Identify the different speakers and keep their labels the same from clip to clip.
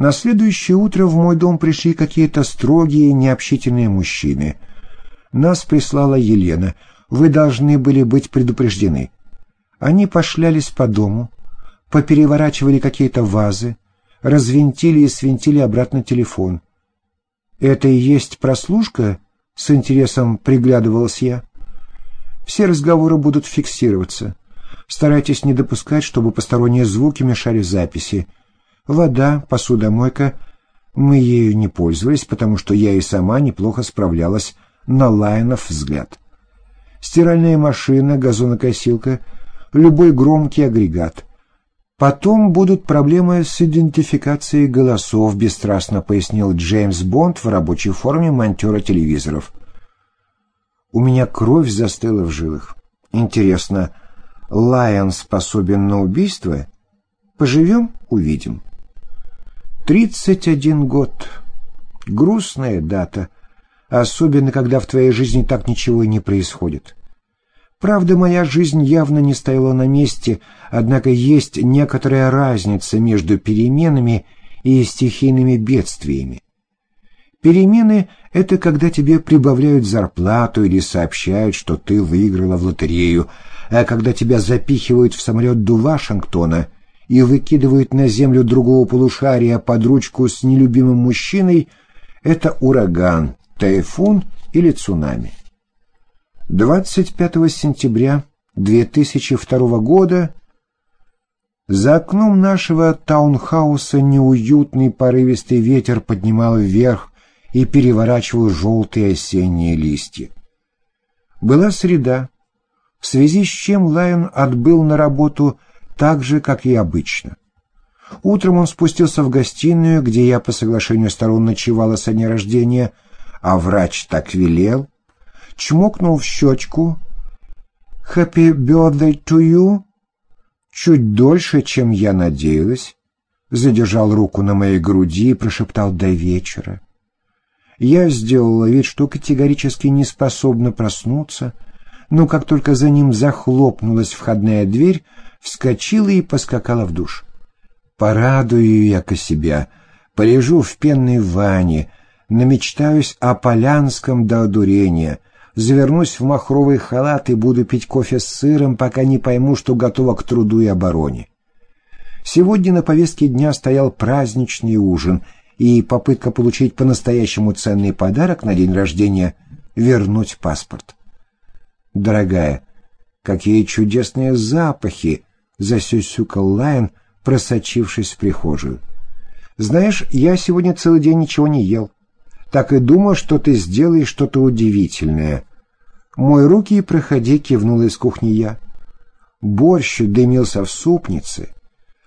Speaker 1: На следующее утро в мой дом пришли какие-то строгие, необщительные мужчины. Нас прислала Елена. Вы должны были быть предупреждены. Они пошлялись по дому, попереворачивали какие-то вазы, развинтили и свинтили обратно телефон. «Это и есть прослушка?» — с интересом приглядывалась я. «Все разговоры будут фиксироваться. Старайтесь не допускать, чтобы посторонние звуки мешали записи. Вода, посудомойка. Мы ею не пользовались, потому что я и сама неплохо справлялась на Лайнов взгляд. Стиральная машина, газонокосилка, любой громкий агрегат. Потом будут проблемы с идентификацией голосов, бесстрастно пояснил Джеймс Бонд в рабочей форме монтера телевизоров. У меня кровь застыла в жилах. Интересно, Лайон способен на убийство? Поживем — увидим. Тридцать один год. Грустная дата, особенно когда в твоей жизни так ничего и не происходит. Правда, моя жизнь явно не стояла на месте, однако есть некоторая разница между переменами и стихийными бедствиями. Перемены — это когда тебе прибавляют зарплату или сообщают, что ты выиграла в лотерею, а когда тебя запихивают в самолет до Вашингтона и выкидывают на землю другого полушария под ручку с нелюбимым мужчиной, это ураган, тайфун или цунами. 25 сентября 2002 года за окном нашего таунхауса неуютный порывистый ветер поднимал вверх и переворачивал желтые осенние листья. Была среда, в связи с чем Лайон отбыл на работу так же, как и обычно. Утром он спустился в гостиную, где я по соглашению сторон ночевала со дня рождения, а врач так велел, чмокнул в щечку «Happy birthday to you» чуть дольше, чем я надеялась, задержал руку на моей груди и прошептал «до вечера». Я сделала вид, что категорически не способна проснуться, но как только за ним захлопнулась входная дверь, вскочила и поскакала в душ. Порадую яко себя, полежу в пенной ванне, намечтаюсь о Полянском до одурения, завернусь в махровый халат и буду пить кофе с сыром, пока не пойму, что готова к труду и обороне. Сегодня на повестке дня стоял праздничный ужин — и попытка получить по-настоящему ценный подарок на день рождения — вернуть паспорт. «Дорогая, какие чудесные запахи!» — засюсюкал Лайон, просочившись в прихожую. «Знаешь, я сегодня целый день ничего не ел. Так и думал, что ты сделаешь что-то удивительное». «Мой руки и проходи», — кивнула из кухни я. Борщ дымился в супнице.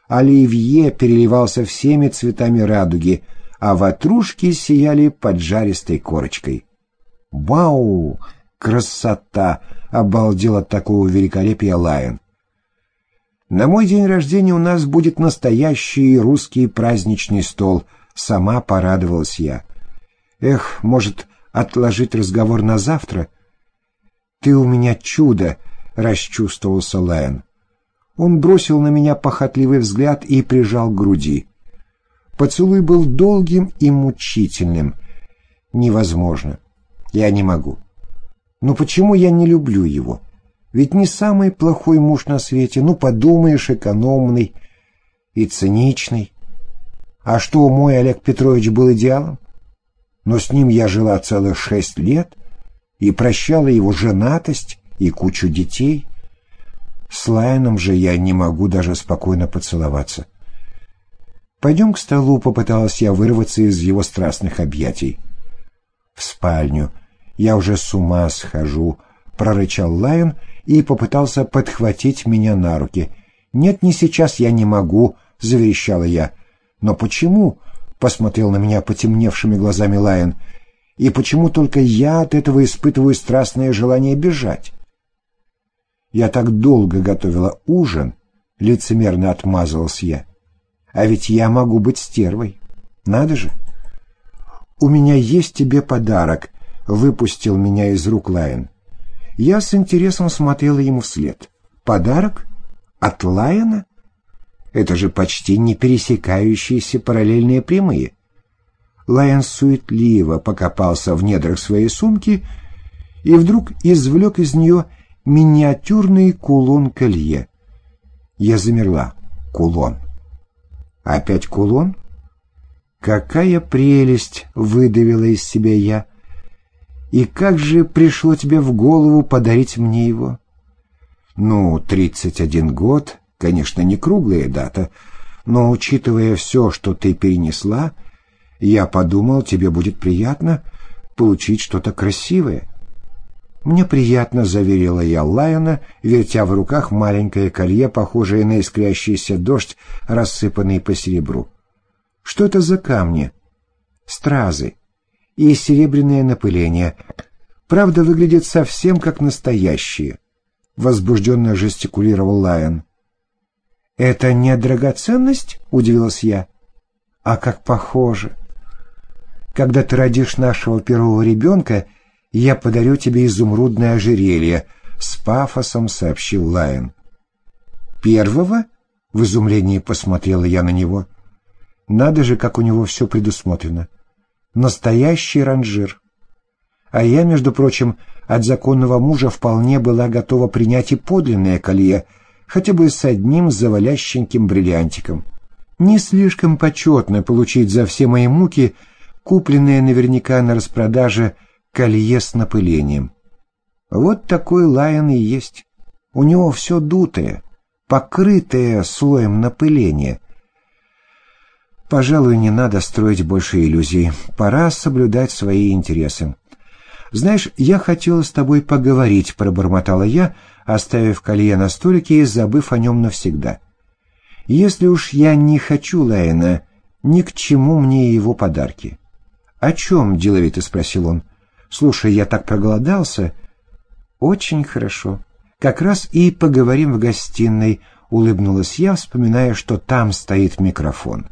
Speaker 1: Оливье переливался всеми цветами радуги — а ватрушки сияли поджаристой корочкой. «Вау! Красота!» — обалдел от такого великолепия Лайон. «На мой день рождения у нас будет настоящий русский праздничный стол», — сама порадовалась я. «Эх, может, отложить разговор на завтра?» «Ты у меня чудо!» — расчувствовался Лайон. Он бросил на меня похотливый взгляд и прижал к груди. Поцелуй был долгим и мучительным. Невозможно. Я не могу. Но почему я не люблю его? Ведь не самый плохой муж на свете. Ну, подумаешь, экономный и циничный. А что, мой Олег Петрович был идеалом? Но с ним я жила целых шесть лет и прощала его женатость и кучу детей. С Лайоном же я не могу даже спокойно поцеловаться. «Пойдем к столу», — попыталась я вырваться из его страстных объятий. «В спальню. Я уже с ума схожу», — прорычал Лайон и попытался подхватить меня на руки. «Нет, не сейчас, я не могу», — заверещала я. «Но почему?» — посмотрел на меня потемневшими глазами Лайон. «И почему только я от этого испытываю страстное желание бежать?» «Я так долго готовила ужин», — лицемерно отмазывался я. А ведь я могу быть стервой. Надо же. «У меня есть тебе подарок», — выпустил меня из рук Лайон. Я с интересом смотрела ему вслед. «Подарок? От Лайона?» Это же почти не пересекающиеся параллельные прямые. Лайон суетливо покопался в недрах своей сумки и вдруг извлек из нее миниатюрный кулон-колье. Я замерла. Кулон. Опять кулон? Какая прелесть выдавила из себя я. И как же пришло тебе в голову подарить мне его? Ну, тридцать один год, конечно, не круглая дата, но, учитывая все, что ты перенесла, я подумал, тебе будет приятно получить что-то красивое. «Мне приятно», — заверила я Лайона, вертя в руках маленькое колье, похожее на искрящийся дождь, рассыпанный по серебру. «Что это за камни?» «Стразы. И серебряное напыление. Правда, выглядит совсем как настоящие», — возбужденно жестикулировал Лайон. «Это не драгоценность?» — удивилась я. «А как похоже!» «Когда ты родишь нашего первого ребенка, — я подарю тебе изумрудное ожерелье», — с пафосом сообщил Лайон. «Первого?» — в изумлении посмотрела я на него. «Надо же, как у него все предусмотрено. Настоящий ранжир. А я, между прочим, от законного мужа вполне была готова принять и подлинное колье, хотя бы с одним завалященьким бриллиантиком. Не слишком почетно получить за все мои муки, купленные наверняка на распродаже, колье с напылением. Вот такой лайон и есть. У него все дутое, покрытое слоем напыления. Пожалуй, не надо строить больше иллюзий. Пора соблюдать свои интересы. «Знаешь, я хотела с тобой поговорить», — пробормотала я, оставив колье на столике и забыв о нем навсегда. «Если уж я не хочу Лайна, ни к чему мне его подарки». «О чем?» — деловито спросил он. «Слушай, я так проголодался». «Очень хорошо. Как раз и поговорим в гостиной», — улыбнулась я, вспоминая, что там стоит микрофон.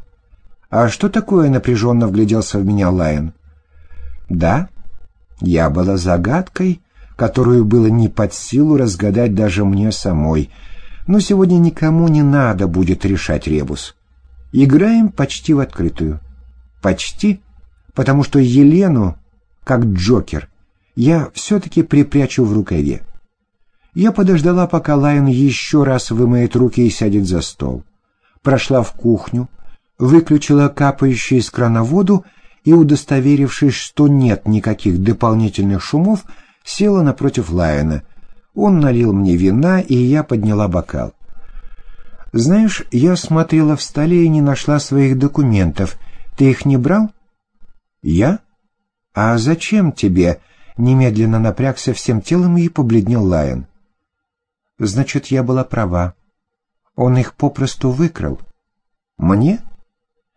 Speaker 1: «А что такое?» — напряженно вгляделся в меня Лайон. «Да, я была загадкой, которую было не под силу разгадать даже мне самой, но сегодня никому не надо будет решать ребус. Играем почти в открытую. Почти, потому что Елену как Джокер, я все-таки припрячу в рукаве. Я подождала, пока Лайон еще раз вымоет руки и сядет за стол. Прошла в кухню, выключила капающую из крана воду и, удостоверившись, что нет никаких дополнительных шумов, села напротив Лайона. Он налил мне вина, и я подняла бокал. «Знаешь, я смотрела в столе и не нашла своих документов. Ты их не брал?» «Я?» «А зачем тебе?» — немедленно напрягся всем телом и побледнел Лайон. «Значит, я была права. Он их попросту выкрал. Мне?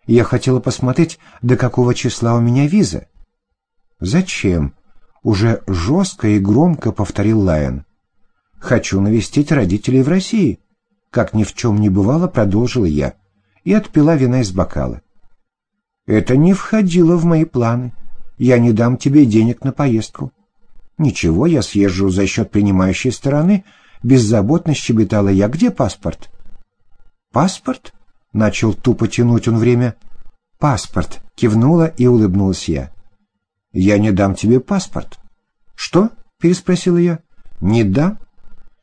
Speaker 1: Я хотела посмотреть, до какого числа у меня виза». «Зачем?» — уже жестко и громко повторил Лайон. «Хочу навестить родителей в России». Как ни в чем не бывало, продолжила я и отпила вина из бокала. Это не входило в мои планы. Я не дам тебе денег на поездку. Ничего, я съезжу за счет принимающей стороны. Беззаботно щебетала я. Где паспорт? Паспорт? Начал тупо тянуть он время. Паспорт. Кивнула и улыбнулась я. Я не дам тебе паспорт. Что? Переспросила я. Не дам.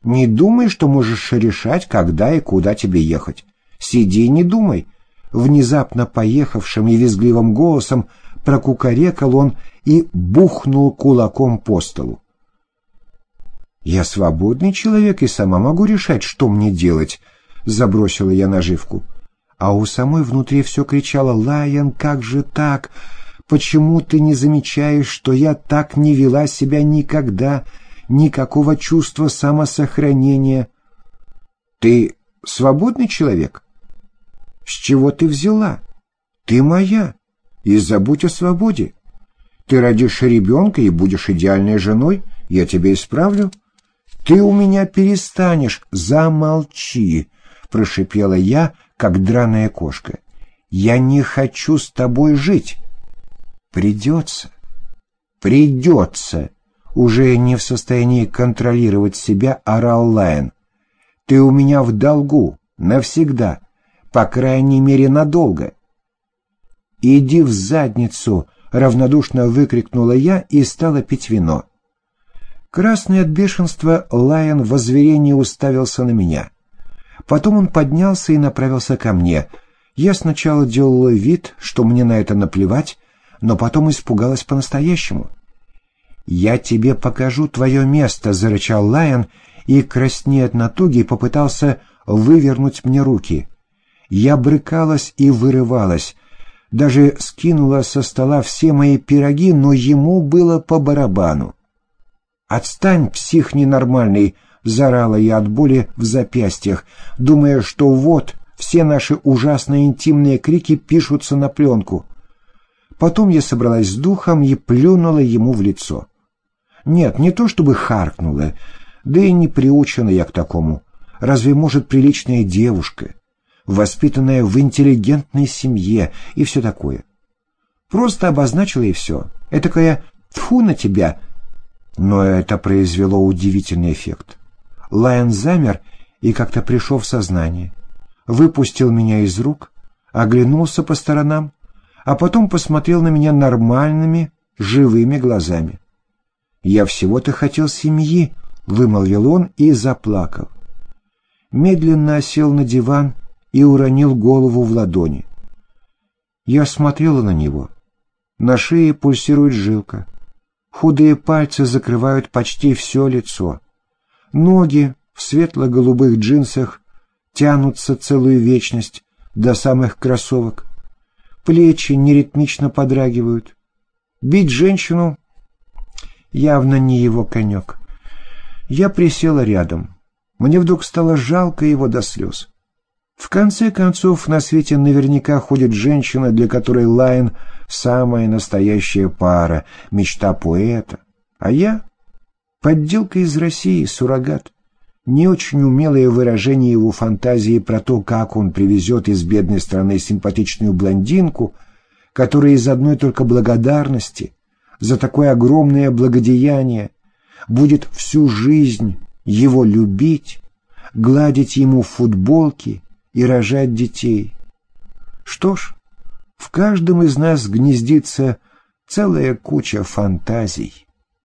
Speaker 1: Не думай, что можешь решать, когда и куда тебе ехать. Сиди и не думай. Внезапно поехавшим и визгливым голосом прокукарекал он и бухнул кулаком по столу. «Я свободный человек и сама могу решать, что мне делать», — забросила я наживку. А у самой внутри все кричало «Лайон, как же так? Почему ты не замечаешь, что я так не вела себя никогда? Никакого чувства самосохранения». «Ты свободный человек?» «С чего ты взяла? Ты моя» и забудь о свободе. Ты родишь ребенка и будешь идеальной женой, я тебя исправлю. Ты у меня перестанешь, замолчи, прошипела я, как драная кошка. Я не хочу с тобой жить. Придется, придется. Уже не в состоянии контролировать себя, орал Лайн. Ты у меня в долгу, навсегда. по крайней мере надолго. «Иди в задницу!» — равнодушно выкрикнула я и стала пить вино. Красный от бешенства Лайон в озверении уставился на меня. Потом он поднялся и направился ко мне. Я сначала делала вид, что мне на это наплевать, но потом испугалась по-настоящему. «Я тебе покажу твое место», — зарычал Лайон и, краснея от натуги, попытался вывернуть мне руки. Я брыкалась и вырывалась, даже скинула со стола все мои пироги, но ему было по барабану. «Отстань, псих ненормальный!» — зарала я от боли в запястьях, думая, что вот все наши ужасные интимные крики пишутся на пленку. Потом я собралась с духом и плюнула ему в лицо. Нет, не то чтобы харкнула, да и не приучена я к такому. Разве может приличная девушка, воспитанная в интеллигентной семье и все такое? Просто обозначила и все. Этакая «тьфу на тебя!» Но это произвело удивительный эффект. Лайон замер и как-то пришел в сознание. Выпустил меня из рук, оглянулся по сторонам, а потом посмотрел на меня нормальными, живыми глазами. «Я всего-то хотел семьи», — вымолвил он и заплакал. Медленно осел на диван и уронил голову в ладони. Я смотрела на него. На шее пульсирует жилка. Худые пальцы закрывают почти все лицо. Ноги в светло-голубых джинсах тянутся целую вечность до самых кроссовок плечи неритмично подрагивают. Бить женщину явно не его конек. Я присела рядом. Мне вдруг стало жалко его до слез. В конце концов, на свете наверняка ходит женщина, для которой Лайн — самая настоящая пара, мечта поэта. А я — подделка из России, суррогат не очень умелое выражение его фантазии про то, как он привезет из бедной страны симпатичную блондинку, которая из одной только благодарности за такое огромное благодеяние будет всю жизнь его любить, гладить ему футболки и рожать детей. Что ж, в каждом из нас гнездится целая куча фантазий.